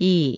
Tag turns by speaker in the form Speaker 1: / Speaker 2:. Speaker 1: 一。